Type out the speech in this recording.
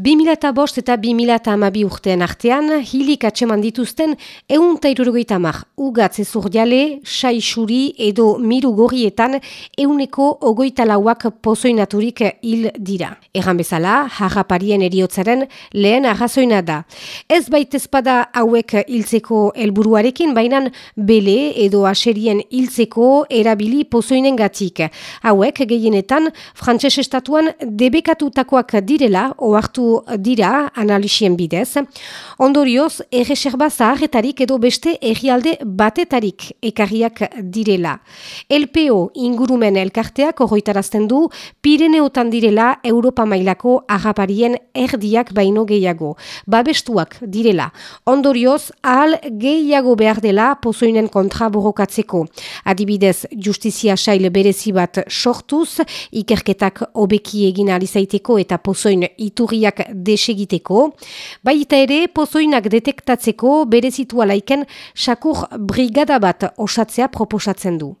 2000 bost eta 2000 amabi urtean artean, hilik atseman dituzten eun tairurogeita mar, ugatz ezur jale, saixuri edo miru gorrietan euneko ogoita lauak pozoinaturik hil dira. Egan bezala, harraparien eriotzaren lehen arrazoina da. Ez baitezpada hauek hiltzeko helburuarekin bainan bele edo aserien hiltzeko erabili pozoinen gatik. Hauek gehienetan, frantses estatuan debekatutakoak direla, dira analisien bidez. Ondorioz, erreserba zaharretarik edo beste errialde batetarik ekarriak direla. LPO ingurumen elkarteak horroitarazten du Pireneotan direla Europa mailako agaparien erdiak baino gehiago. Babestuak direla. Ondorioz, ahal gehiago behar dela pozoinen kontra borrokatzeko. Adibidez, justizia sail berezi bat sortuz, ikerketak obeki egin alizaiteko eta pozoin iturriak desegiteko, baita ere pozoinak detektatzeko berezitu alaiken sakur brigada bat osatzea proposatzen du.